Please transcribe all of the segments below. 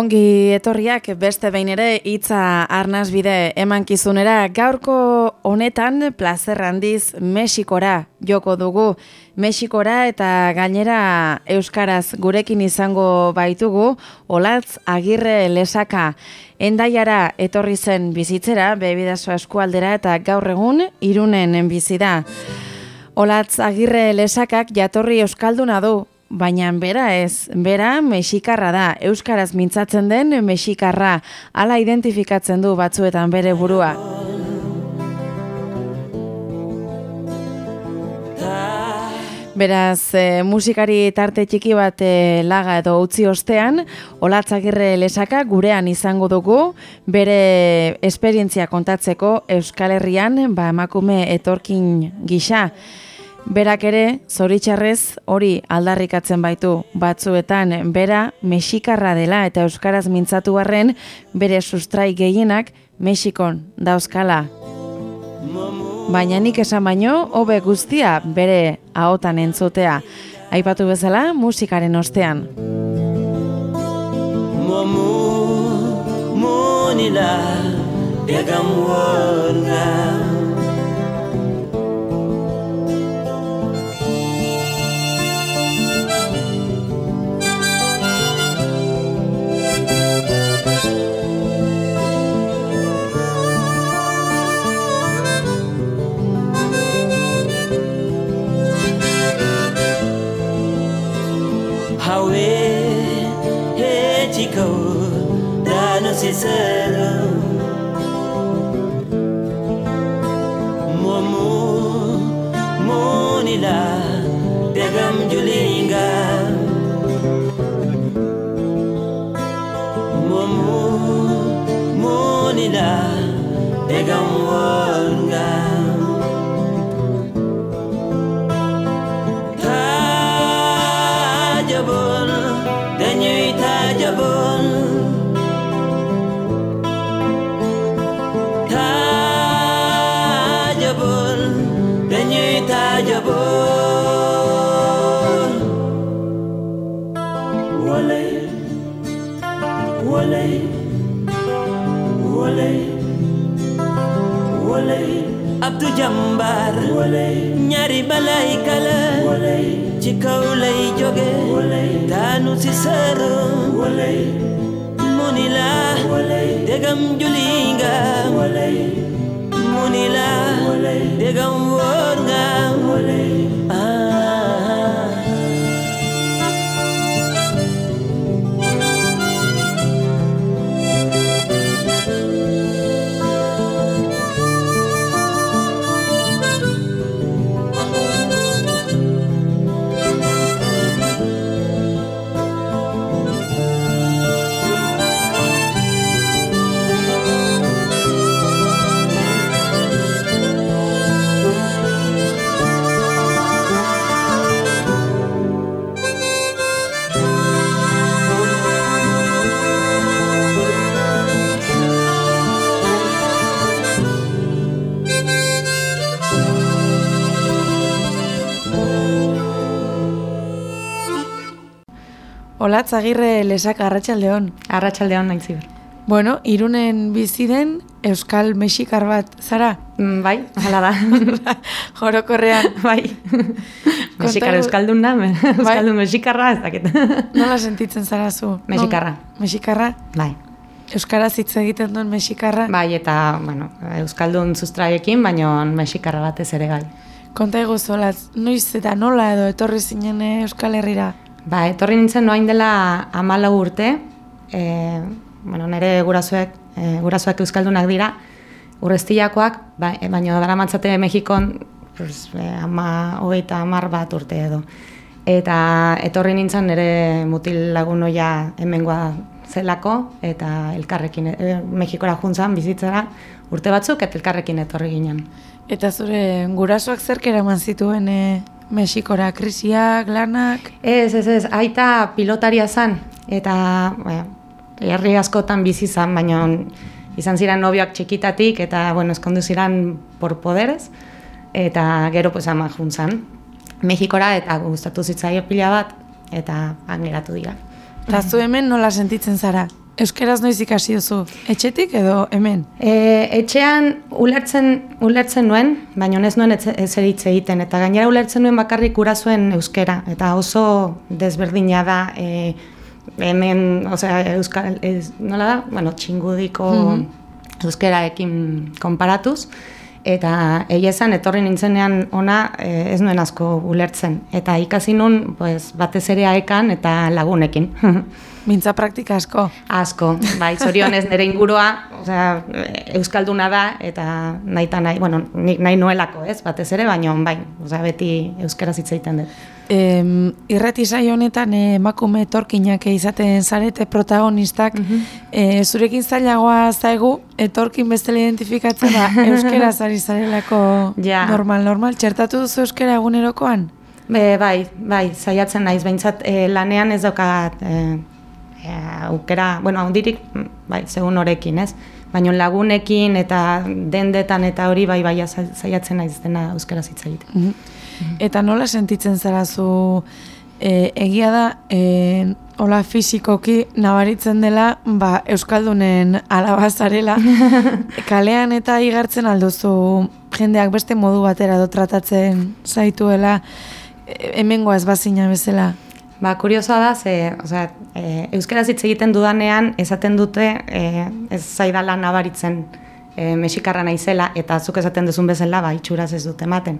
Ongi etorriak beste behin ere hitza arnasbide emankizunera gaurko honetan plazer handiz Mexikora joko dugu. Mexikora eta gainera euskaraz gurekin izango baitugu Olatz Agirre Lesaka. Endaiara etorri zen bizitzera bebidaso eskualdera eta gaur egun Irunen bizi da. Olatz Agirre Lesakak jatorri euskalduna du, Baina bera ez, bera mexikarra da, euskaraz mintzatzen den mexikarra, hala identifikatzen du batzuetan bere burua. Beraz, e, musikari tarte txiki bat e, laga edo utzi ostean, olatzagirre lesaka gurean izango dugu, bere esperientzia kontatzeko Euskal Herrian, ba emakume etorkin gisa. Berak ere, zoritxarrez, hori aldarrikatzen baitu batzuetan, bera mexikarra dela eta euskaraz mintzatu barren, bere sustrai gehienak Mexikon dauzkala. Baina nik esan baino, hobe guztia bere ahotan entzutea. Aipatu bezala, musikaren ostean. Momu, monila, Olatz agirre lesak arratsaldeon. Arratsaldeon nahi ziber. Bueno, irunen bizi den Euskal Mexikar bat, zara? Mm, bai, hala da. Jorokorrean. bai. Mexikar Euskaldun da, me, Euskaldun Mexikarra ez dakit. Nola sentitzen zara zu? Mexikarra. No, Mexikarra? Bai. Euskaraz hitz egiten duen Mexikarra? Bai, eta, bueno, Euskaldun sustraiekin, baino Mexikarra batez ere gai. Konta egu zolatz, noiz eta nola edo etorri zinen Euskal Herrira? Ba, etorri nintzen noain dela amalau urte, e, bueno, nire gurasoek, e, gurasoak euskaldunak dira, urreztiakoak, ba, e, baina dara matzate Mexikon, pues, e, ama, hogeita amar bat urte edo. Eta etorri nintzen nire mutil lagun oia hemengoa zelako, eta elkarrekin, e, Mexikora juntzan bizitzara, urte batzuk, eta elkarrekin etorri ginen. Eta zure gurasoak zerk eraman zituen e, Mexikora krisiak, lanak? Ez, ez, ez, aita pilotaria zan, eta bueno, herri askotan bizi zan, baina izan ziren nobioak txikitatik, eta bueno, eskondu ziren por poderez, eta gero pues ama juntzan. Mexikora eta gustatu zitzaio pila bat, eta han geratu dira. Eta zu hemen nola sentitzen zara? Euskeraz noiz ikasi duzu? Etxetik edo hemen? E, etxean ulertzen, ulertzen nuen, baina ez nuen ezer hitz egiten, eta gainera ulertzen nuen bakarrik zuen euskera, eta oso desberdina da e, hemen, osea, euskal, ez, nola da, bueno, txingudiko euskeraekin konparatuz, eta egia esan etorri nintzenean ona e, ez nuen asko ulertzen, eta ikasi nun pues, batez ere aekan eta lagunekin. Mintza praktika asko. Asko, bai, zorionez nire ingurua, osea, euskalduna da eta nahi eta nahi, bueno, nik nahi nuelako, ez, batez ere, baina bai, osea, beti euskaraz hitz egiten dut. Em, irrati saio honetan eh, emakume etorkinak izaten zarete protagonistak, eh, zurekin zailagoa zaigu etorkin bestela identifikatzen da euskera zari zarelako Ja. normal, normal. Txertatu duzu euskera egunerokoan? Be, bai, bai, saiatzen naiz, behintzat e, lanean ez daukat e, e, aukera, bueno, handirik, mm, bai, segun horekin, ez? Baina lagunekin eta dendetan eta hori bai, bai, sa- saiatzen naiz dena euskaraz hitz egiten. Mhm. Eta nola sentitzen zara zu e, egia da e, hola fisikoki nabaritzen dela ba, Euskaldunen alaba zarela kalean eta igartzen alduzu jendeak beste modu batera do tratatzen zaituela hemengoa ez bazina bezala Ba, kuriosoa da, ze, osea, e, euskaraz hitz egiten dudanean, esaten dute, e, ez zaidala nabaritzen e, mexikarra naizela, eta zuk esaten duzun bezala, ba, itxuraz ez dute ematen.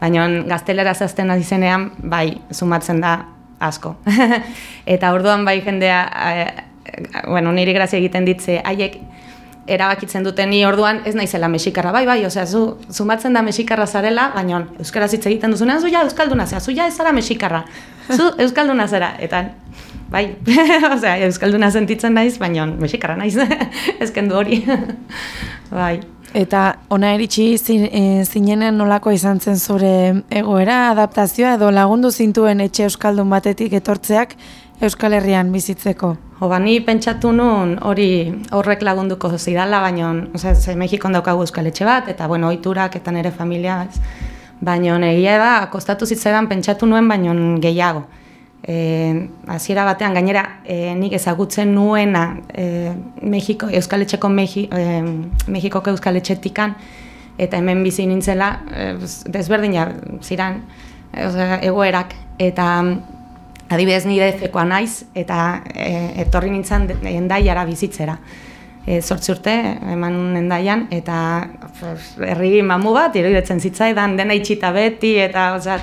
Baina gaztelera zazten izenean, bai, sumatzen da asko. eta orduan bai jendea, e, bueno, niri grazia egiten ditze, haiek erabakitzen dute ni orduan ez naizela mexikarra, bai, bai, osea, zu, sumatzen da mexikarra zarela, baina euskaraz hitz egiten duzunean, zu ja euskalduna zera, zu ja ez zara mexikarra, zu euskalduna zera, eta bai, osea, euskalduna sentitzen naiz, baina mexikarra naiz, ez kendu hori, bai. Eta ona eritsi zin, e, zinenean nolako izan zen zure egoera, adaptazioa edo lagundu zintuen etxe euskaldun batetik etortzeak Euskal Herrian bizitzeko. Jo, ba, ni pentsatu nun hori horrek lagunduko zidala, baina, osea, ze Mexikon daukagu euskal etxe bat, eta, bueno, oiturak eta nire familia. Baina, egia da, kostatu zitzaidan pentsatu nuen, baina gehiago. E, hasiera batean, gainera, e, nik ezagutzen nuena e, Mexiko, euskal etxeko Mexi, e, Mexikoko euskal etxetikan, eta hemen bizi nintzela, e, desberdina ziran, e, egoerak, eta adibidez nire efekoa naiz, eta e, etorri nintzen endaiara bizitzera. E, zortzi urte, eman endaian, eta herri mamu bat, iruditzen zitzaidan, dena itxita beti, eta osea,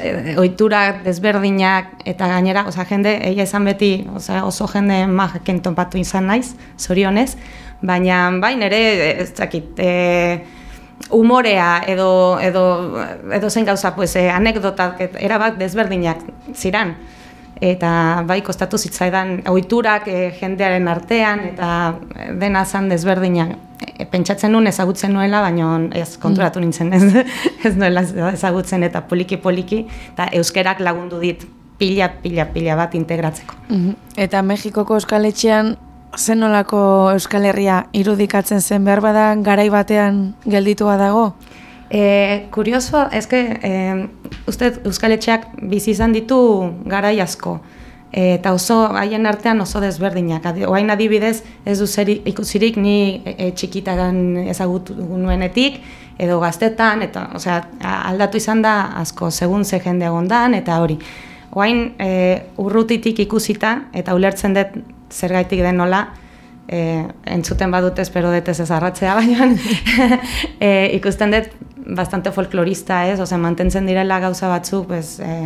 e, oiturak desberdinak, eta gainera, osea, jende, egia esan beti, osea, oso jende majaken tonpatu izan naiz, zorionez, baina, bai, nire, ez dakit, e, umorea edo, edo, edo zen gauza, pues, eh, anekdotak erabat desberdinak ziran. Eta bai, kostatu zitzaidan ohiturak eh, jendearen artean, eta eh, dena zan desberdinak. E, pentsatzen nuen ezagutzen nuela, baina ez konturatu nintzen ez, ez nuela ezagutzen eta poliki-poliki, eta euskerak lagundu dit pila, pila, pila bat integratzeko. Mhm. Eta Mexikoko Euskal Etxean zenolako Euskal Herria irudikatzen zen behar bada garai batean gelditua dago? E, kuriosoa, eske, e, uste Euskal Etxeak bizi izan ditu garai asko. Eta oso haien artean oso desberdinak. Oain adibidez, ez du zer ikusirik ni e, e, txikitaran ezagutu nuenetik, edo gaztetan, eta osea, aldatu izan da asko, segun ze jende egondan, eta hori. Oain e, urrutitik ikusita, eta ulertzen dut zergaitik den nola, e, entzuten badut espero dut ez ezarratzea, baina e, ikusten dut bastante folklorista ez, ose, mantentzen direla gauza batzuk, pues, e,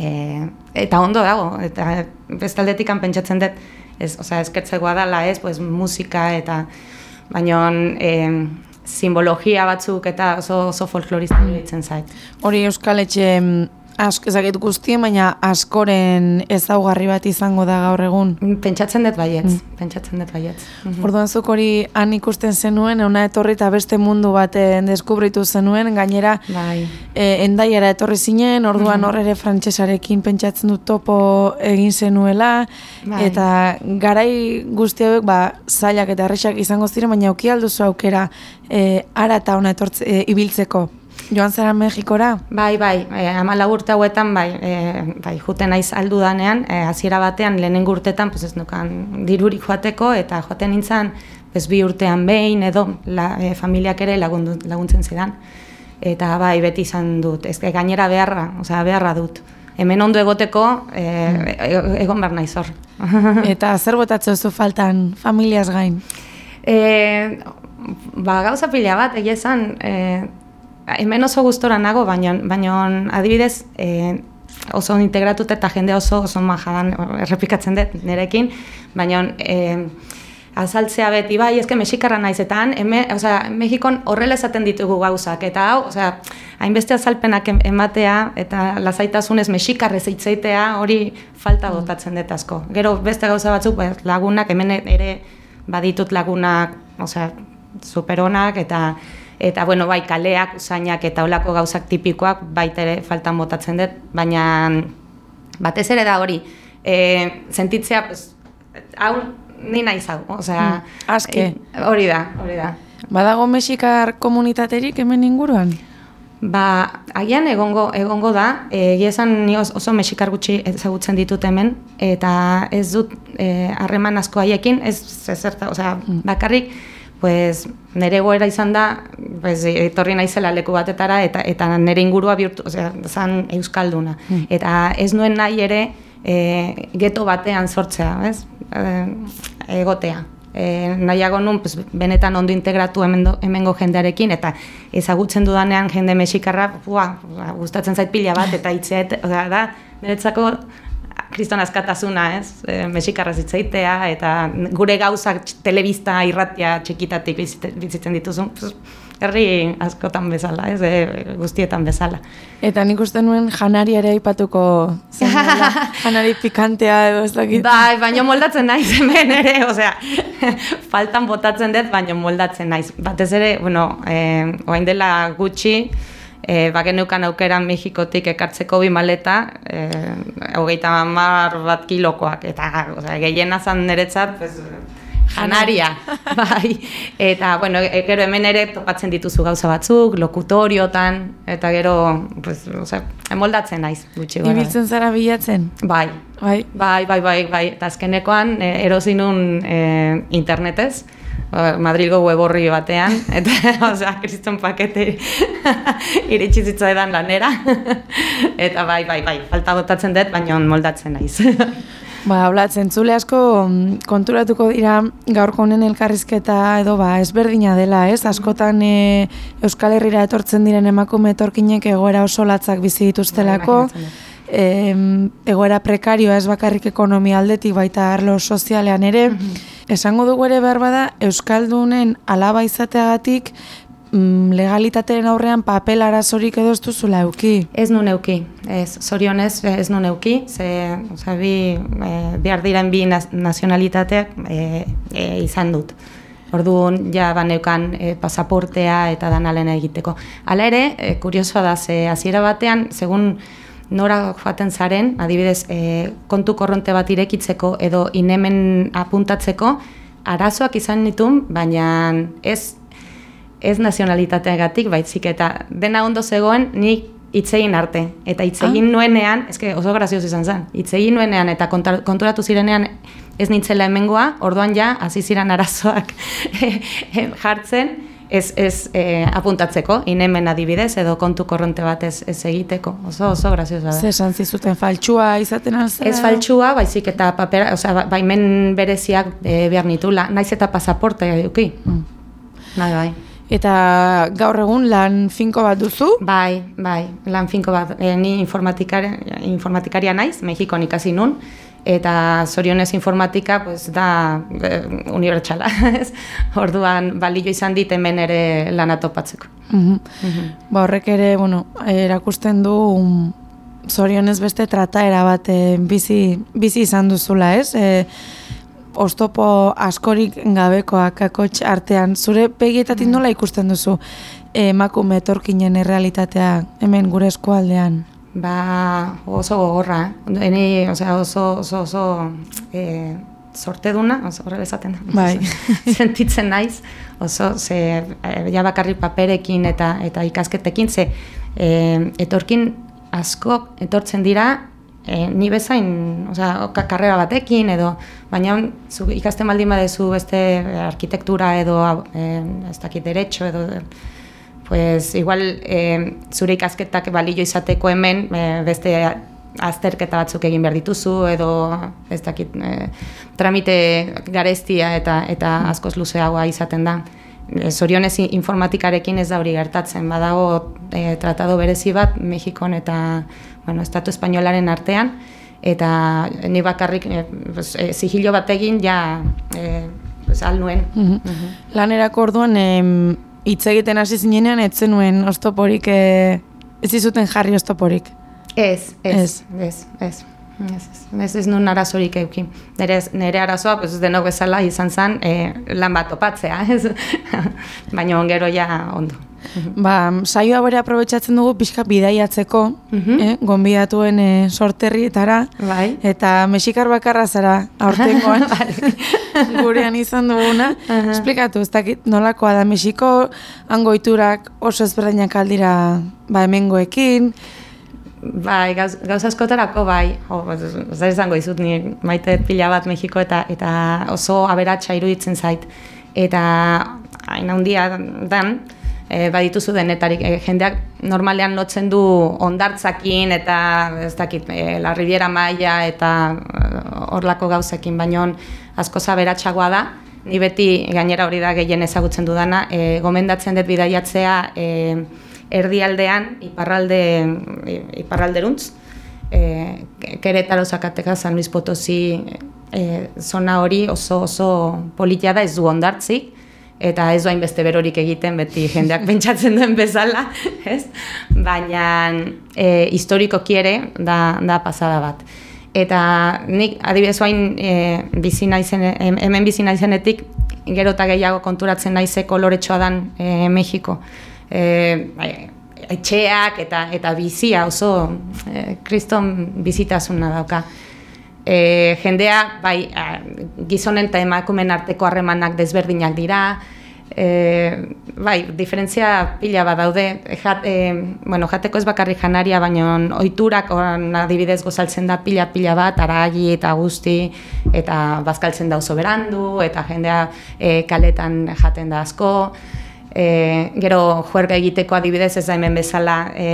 e, eta ondo dago, eta bestaldetik pentsatzen dut, ez, osea, eskertzegoa dela, ez, pues, musika eta baina e, simbologia batzuk eta oso, oso folklorista iruditzen zait. Hori Euskal Etxe mm, ask, ezakit guztien, baina askoren ezaugarri bat izango da gaur egun. Pentsatzen dut baietz, pentsatzen dut baietz. Mhm. Orduan zuk hori han ikusten zenuen, ona etorri eta beste mundu baten deskubritu zenuen, gainera Bai. e, endaiara etorri zinen, orduan hor ere frantsesarekin pentsatzen dut topo egin zenuela, Bai. eta garai guzti hauek ba, zailak eta erresak izango ziren, baina auki alduzu aukera e, ara eta ona etortze, e, ibiltzeko. Joan zara Mexikora? Bai, bai, e, amala urte hauetan, bai, e, bai, juten naiz aldu danean, e, hasiera batean, lehenengo urtetan, pues ez nukan dirurik joateko, eta joaten nintzen, pues bi urtean behin, edo la, e, familiak ere lagundu, laguntzen zidan. Eta bai, beti izan dut, ez gainera beharra, osea, beharra dut. Hemen ondo egoteko, e, e, egon behar naiz hor. eta zer botatzen zu faltan familiaz gain? E, ba, gauza pila bat, egia esan, e, hemen oso gustora nago, baina, baina adibidez, e, oso integratut eta jende oso oso majadan errepikatzen dut nerekin, baina e, azaltzea beti, bai, ezke mexikarra naizetan, hemen, osea, Mexikon horrela esaten ditugu gauzak, eta hau, osea, hainbeste azalpenak ematea, eta lasaitasunez mexikarrez hitzeitea hori falta botatzen dut asko. Gero beste gauza batzuk, bai, lagunak, hemen ere baditut lagunak, osea, superonak, eta eta bueno, bai kaleak, usainak eta olako gauzak tipikoak baita ere faltan botatzen dut, baina batez ere da hori, e, sentitzea, pues, hau ni naiz hau, osea, mm, aske. E, hori da, hori da. Badago mexikar komunitaterik hemen inguruan? Ba, agian egongo egongo da, egia esan ni oso mexikar gutxi ezagutzen ditut hemen eta ez dut e, harreman asko haiekin, ez zerta, osea, mm. bakarrik pues nere goera izan da, pues etorri naizela leku batetara eta eta nere ingurua bihurtu, osea, zan euskalduna. Hmm. Eta ez nuen nahi ere e, geto batean sortzea, ez? E, egotea. E, nahiago nun, pues, benetan ondo integratu hemengo, hemengo jendearekin, eta ezagutzen dudanean jende mexikarra, bua, gustatzen zait pila bat, eta hitzeet, osea, da, niretzako kriston askatasuna, ez? E, Mexikarra zitzaitea eta gure gauzak telebista irratia txikitatik bizitzen dituzun, herri askotan bezala, ez? E, guztietan bezala. Eta nik uste nuen janari ere aipatuko janari pikantea edo ez dakit. Bai, baino moldatzen naiz hemen ere, osea, faltan botatzen dut, baino moldatzen naiz. Batez ere, bueno, eh, oain dela gutxi, e, bagenukan aukeran Mexikotik ekartzeko bi maleta, e, hogeita mar bat kilokoak, eta oza, gehiena zan niretzat, pues, janaria, bai, eta, bueno, e, gero hemen ere topatzen dituzu gauza batzuk, lokutoriotan, eta gero, pues, oza, emoldatzen naiz, gutxi gara. Ibiltzen zara bilatzen? Bai, bai, bai, bai, bai, bai, eta azkenekoan, e, erozinun e, internetez, Madrilgo web horri batean, eta, osea, kriston pakete iritsi zitzaidan lanera. eta bai, bai, bai, falta botatzen dut, baina moldatzen naiz. Ba, hola, zentzule asko mm, konturatuko dira gaurko honen elkarrizketa edo ba, ezberdina dela, ez? Askotan e, Euskal Herrira etortzen diren emakume etorkinek egoera oso latzak bizi dituztelako. E, egoera prekarioa ez bakarrik ekonomia aldetik baita arlo sozialean ere. Mhm. Esango dugu ere behar bada, Euskaldunen alaba izateagatik mm, legalitateen aurrean papel arazorik edo ez duzula euki? Ez nun euki, ez, zorionez ez nun euki, ze, oza, bi, e, behar diren bi nazionalitateak e, e, izan dut. Orduan, ja, baneukan e, pasaportea eta danalen egiteko. Hala ere, e, kuriosoa da, ze, hasiera batean, segun, nora joaten zaren, adibidez, e, kontu korronte bat irekitzeko edo inemen apuntatzeko, arazoak izan nitun, baina ez ez nazionalitateagatik baitzik eta dena ondo zegoen nik itzegin arte. Eta itzegin ah. nuenean, ezke oso grazioz izan zen, itzegin nuenean eta konturatu zirenean ez nintzela hemengoa, orduan ja, hasi ziren arazoak jartzen, ez, ez e, apuntatzeko, inemen adibidez, edo kontu korronte bat ez, ez egiteko. Oso, oso graziosa da. Zer esan zizuten faltsua izaten alzera? Ez faltsua, baizik eta papera, osea, ba, baimen bereziak e, behar nitula, naiz eta pasaporte eduki. Mm. Bai, bai. Eta gaur egun lan finko bat duzu? Bai, bai, lan finko bat. E, ni informatikaria, informatikaria naiz, Mexikon ikasi nun, eta zorionez informatika pues, da e, unibertsala. Orduan balio izan dit hemen ere lana topatzeko. Mm Ba horrek ere, bueno, erakusten du um, zorionez beste trataera bat e, bizi, bizi izan duzula, ez? E, Ostopo askorik gabekoak akotx artean, zure pegietatik mm. nola ikusten duzu emakume etorkinen errealitatea hemen gure eskualdean? Ba, oso gogorra, eni, osea, oso, oso, oso e, sorte duna, oso horrela esaten da. Bai. Sentitzen naiz, oso, ze, e, ja bakarri paperekin eta eta ikasketekin, ze, e, etorkin asko etortzen dira, e, ni bezain, osea, karrera batekin edo, baina zu ikasten baldin badezu beste arkitektura edo e, ez dakit derecho edo pues igual e, zure ikasketak balio izateko hemen e, beste azterketa batzuk egin behar dituzu edo ez dakit e, tramite garestia eta eta askoz luzeagoa izaten da. E, zorionez informatikarekin ez da hori gertatzen, badago e, tratado berezi bat Mexikon eta bueno, Estatu Espainolaren artean, eta ni bakarrik e, pues, e, sigillo bat egin ja e, pues, alnuen. Mm -hmm. Lanerako orduan hitz egiten hasi zinenean etzen nuen ostoporik e, ez izuten jarri ostoporik. Ez, ez, ez, ez. Ez, ez, ez nun arazorik eukin. Nere, nere arazoa, pues, denok bezala izan zen, e, lan bat topatzea, ez? Baina ongero ja ondo. Ba, saioa bere aprobetsatzen dugu pixka bidaiatzeko, mm eh, gonbidatuen eh, sorterrietara, bai. eta mexikar bakarra zara aurtengoan, gurean izan duguna. Uh Esplikatu, ez dakit nolakoa da Mexiko, angoiturak oso ezberdinak aldira ba, emengoekin, Bai, gauz, gauz askotarako bai, jo, da izango izut, ni maite pila bat Mexiko eta eta oso aberatsa iruditzen zait. Eta hain handia dan, e, badituzu denetarik e, jendeak normalean lotzen du ondartzakin eta ez dakit e, la Riviera Maia eta horlako gauzekin baino asko zaberatsagoa da. Ni beti gainera hori da gehien ezagutzen dudana. E, gomendatzen dut bidaiatzea e, erdialdean iparralde iparralderuntz e, Keretaro Zakateka San Luis Potosi e, zona hori oso oso politia da ez du ondartzik eta ez doain beste berorik egiten beti jendeak pentsatzen duen bezala, ez? Baina e, historiko kiere da, da pasada bat. Eta nik adibidez bain e, bizi naizen, hemen bizi naizenetik gero eta gehiago konturatzen naize koloretsoa dan e, Mexiko. E, etxeak eta eta bizia oso e, kriston bizitasuna dauka. E, jendea, bai, gizonen eta emakumen arteko harremanak desberdinak dira, e, bai, diferentzia pila bat daude, Jat, e, bueno, jateko ez bakarri janaria, baina oiturak oran adibidez gozaltzen da pila-pila bat, aragi eta guzti, eta bazkaltzen da oso berandu, eta jendea e, kaletan jaten da asko, e, gero juerga egiteko adibidez ez da hemen bezala e,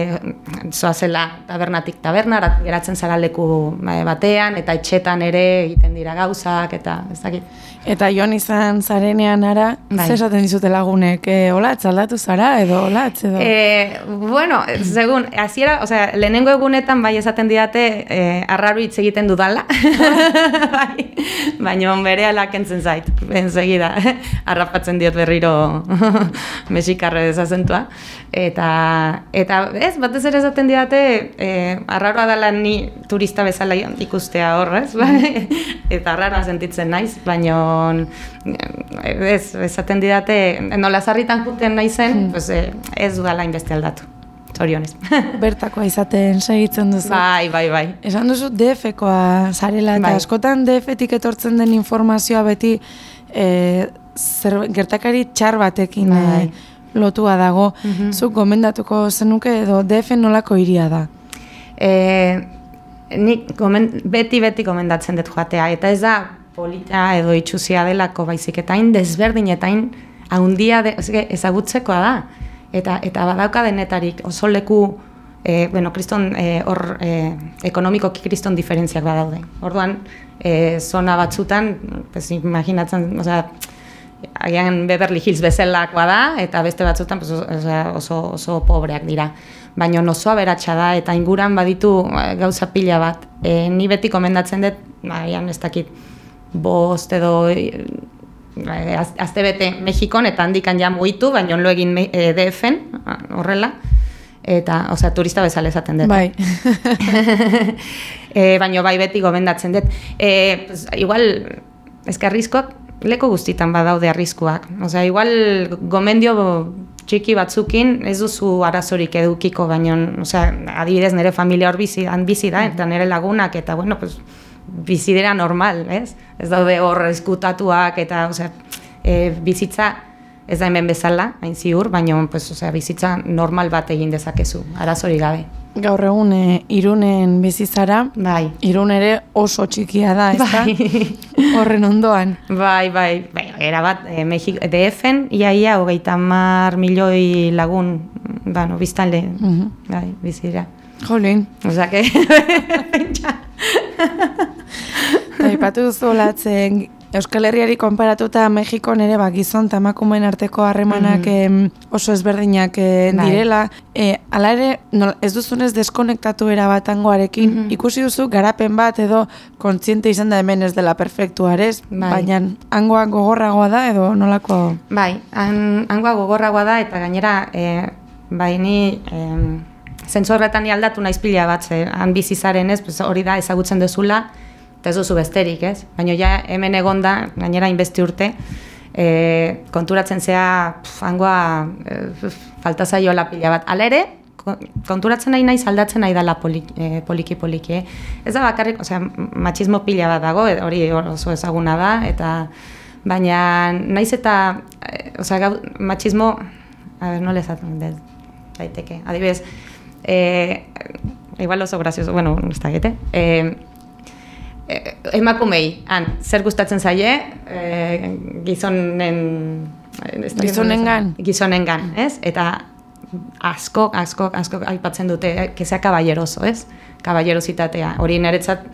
zoazela tabernatik taberna, geratzen zara leku e, batean, eta etxetan ere egiten dira gauzak, eta ez dakit. Eta joan izan zarenean ara, bai. esaten dizute lagunek, e, hola, txaldatu zara, edo hola, edo? E, bueno, segun, aziera, o sea, lehenengo egunetan bai esaten didate, e, arraru hitz egiten dudala, bai, baina bere alakentzen zait, enzegida, arrapatzen diot berriro mexikarre dezazentua. Eta, eta ez, batez ere esaten didate, e, arraroa dela ni turista bezala ikustea horrez, bai? eta arraroa sentitzen naiz, baina ez, esaten didate, nola zarritan juten naizen, hmm. pues, e, ez dudala inbeste aldatu. Zorionez. Bertakoa izaten segitzen duzu. Bai, bai, bai. Esan duzu DF-koa zarela, eta bai. askotan DF-etik etortzen den informazioa beti e, zer, gertakari txar batekin bai. Eh, lotua dago. Mm -hmm. Zuk gomendatuko zenuke edo DF nolako iria da? E, nik beti beti gomendatzen dut joatea. Eta ez da polita edo itxuzia delako baizik eta hain desberdin eta hain haundia de, ezagutzekoa da. Eta, eta badauka denetarik oso leku E, bueno, kriston hor e, ekonomiko kriston diferentziak badaude. Orduan, e, zona batzutan, pues, imaginatzen, o sea, agian Beverly Hills bezalakoa da, eta beste batzutan pues, oso, oso, pobreak dira. Baina oso aberatsa da, eta inguran baditu eh, gauza pila bat. E, ni beti komendatzen dut, agian ez dakit, bost edo e, azte bete Mexikon, eta handikan ja mugitu, baina onlo egin e, DF-en, horrela, eta, osea, turista bezala esaten dut. Bai. e, baina bai beti gomendatzen dut. E, pues, igual, eskarrizkoak, leko guztitan badaude arriskuak. Osea, igual gomendio txiki batzukin ez duzu arazorik edukiko, baino, osea, adibidez nire familia hor bizi, bizi da, eta nire lagunak, eta bueno, pues, bizidera normal, ez? Ez daude hor eskutatuak eta, osea, e, bizitza ez da hemen bezala, hain ziur, baina pues, osea, bizitza normal bat egin dezakezu, arazori gabe. Gaur egun e, irunen bizizara, Bai. irun ere oso txikia da, ez da? Horren ondoan. Bai, bai, bai, era bat, e, Mexiko, DF-en, ia, ia, hogeita mar milioi lagun, bueno, biztanle, Mhm. bai, bizira. Jolin, Osea, que... eta ipatu duzu olatzen Euskal Herriari konparatuta Mexikon ere ba, gizon eta emakumeen arteko harremanak em, oso ezberdinak eh, Bai. direla. E, hala ere, nola- ez duzunez deskonektatu erabat hangoarekin, ikusi duzu garapen bat edo kontziente izan da hemen ez dela perfektua ere, ez? Bai. baina hangoa gogorragoa da edo nolako... Bai, han, hangoa gogorragoa da eta gainera e, bai ni e, zentzu horretan ni aldatu naiz pila bat, ze han bizi zaren ez, hori da ezagutzen duzula, eta ez duzu besterik, ez? Baina ja hemen egonda, gainera inbesti urte, e, konturatzen zea hangoa e, falta zaiola pila bat. Hala ere, ko- konturatzen nahi naiz aldatzen nahi dela poliki, e, poliki poliki. Eh? Ez da bakarrik, osea, matxismo pila bat dago, e, hori oso ezaguna da, eta baina naiz eta, e, osea, matxismo, a ber, nola esaten dut, daiteke. Adibidez, e, igual oso grazioso, bueno, ez da gete, e, e, emakumei, han, zer gustatzen zaie, e, gizonen... Gizonengan. Gizonengan, ez? Eta asko, asko, asko aipatzen dute, eh, que sea caballeroso, ez? Caballerositatea. Hori niretzat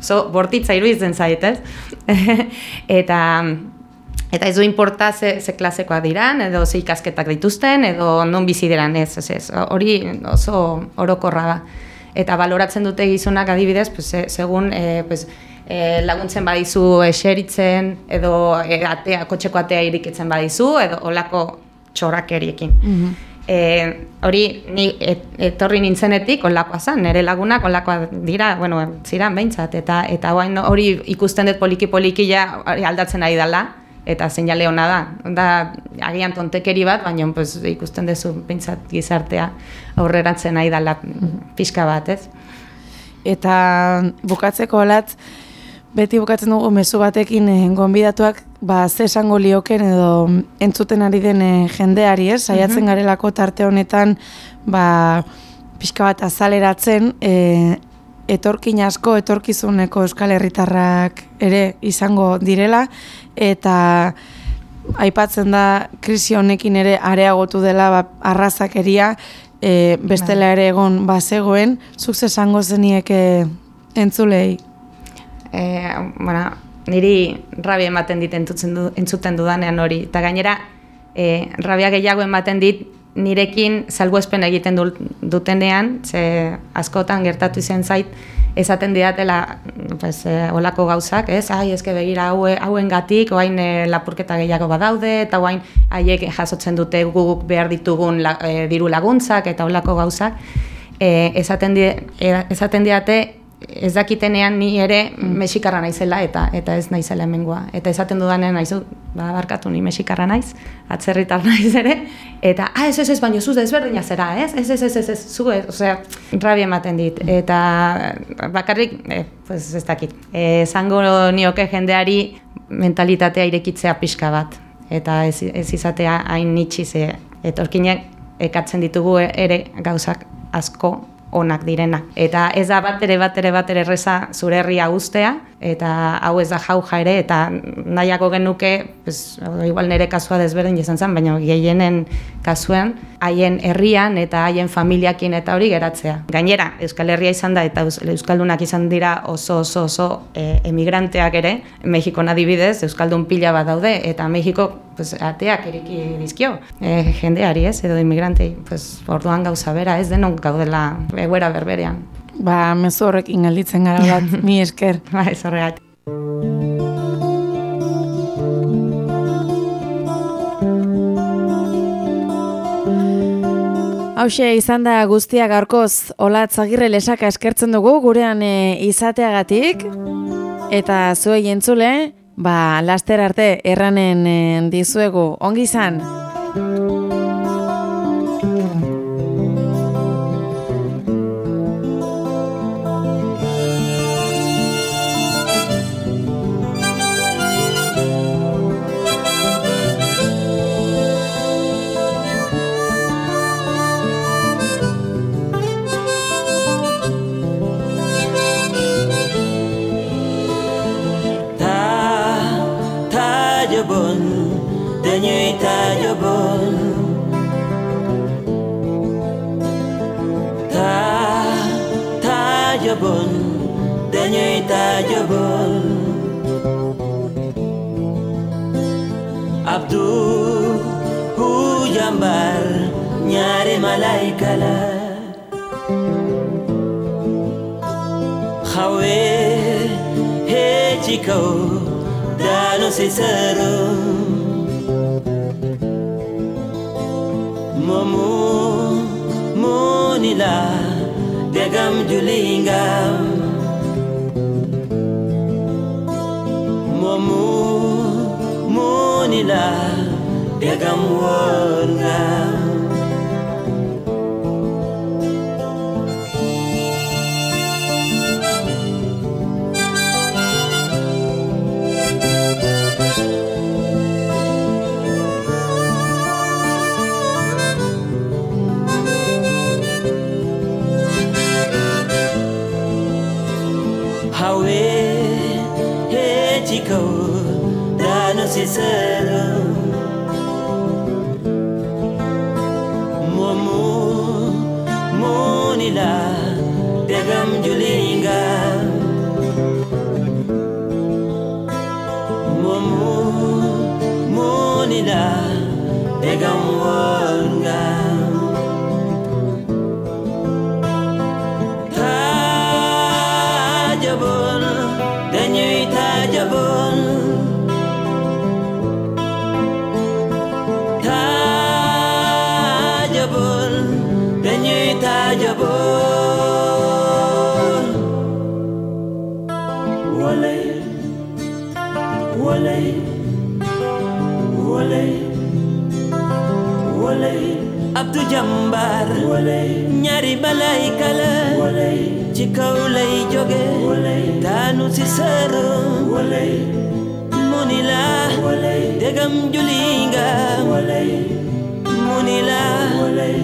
so, bortitza iruditzen zait, ez? eta Eta ez du importa ze, ze klasekoak diran, edo ze ikasketak dituzten, edo non bizi diran, ez, ez, ez. Hori oso orokorra da. Eta baloratzen dute gizonak adibidez, pues, se- segun eh, pues, eh, laguntzen badizu eseritzen, edo eh, atea, kotxeko atea irikitzen badizu, edo olako txorakeriekin. E, hori ni et, etorri nintzenetik olakoa zen, nire lagunak olakoa dira, bueno, ziran behintzat, eta eta orain hori ikusten dut poliki poliki ja aldatzen ari dela, eta seinale ona da. Da agian tontekeri bat, baina pues, ikusten duzu behintzat gizartea aurreratzen ari dela pixka bat, ez? Eta bukatzeko olatz, beti bukatzen dugu mezu batekin eh, gonbidatuak ba, ze esango lioken edo entzuten ari den eh, jendeari, ez? Saiatzen garelako tarte honetan ba, pixka bat azaleratzen, eh, etorkin asko, etorkizuneko euskal herritarrak ere izango direla, eta aipatzen da krisi honekin ere areagotu dela ba, arrazakeria, e, bestela ere egon bazegoen, zuk esango zenieke entzulei. E, bueno, niri rabia ematen dit entzuten, du, entzuten dudanean hori. Eta gainera, e, rabia gehiago ematen dit nirekin salbuespen egiten du, dutenean, ze askotan gertatu izen zait, esaten didatela pues, e, olako gauzak, ez? Ai, eske begira haue, hauen gatik, oain e, lapurketa gehiago badaude, eta oain haiek jasotzen dute guk behar ditugun la, e, diru laguntzak eta olako gauzak. E, esaten, di, e, esaten diate, ez dakitenean ni ere mexikarra naizela eta eta ez naizela hemengoa. Eta esaten dudanean naizu, ba barkatu ni mexikarra naiz, atzerritar naiz ere eta ah ez ez ez baino zu desberdina zera, ez? Ez ez ez ez, ez zu, ez, osea, rabia ematen dit eta bakarrik eh, pues ez dakit. Esango nioke jendeari mentalitatea irekitzea pixka bat eta ez, ez izatea hain nitsi ze etorkinek ekartzen ditugu ere gauzak asko onak direna. Eta ez da bat ere bat ere bat ere erreza zure herria guztea, eta hau ez da jauja ere, eta nahiako genuke, pues, igual nire kasua desberdin izan zen, baina gehienen kasuen, haien herrian eta haien familiakin eta hori geratzea. Gainera, Euskal Herria izan da, eta Eus- Euskaldunak izan dira oso oso oso e, emigranteak ere, Mexikon adibidez, Euskaldun pila bat daude, eta Mexiko pues, ateak iriki dizkio e, jendeari ez, edo emigrantei, pues, orduan gauza bera, ez denok gaudela egoera berberean. Ba, mezu horrekin gelditzen gara bat, mi esker. Ba, ez horregatik. Hauxe izan da guztia gaurkoz olatz agirre lesaka eskertzen dugu gurean e, izateagatik eta zuei entzule, ba, laster arte erranen e, dizuegu ongi izan. Momu munila degam julingam Momu munila degam wongam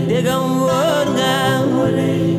They gon' work now.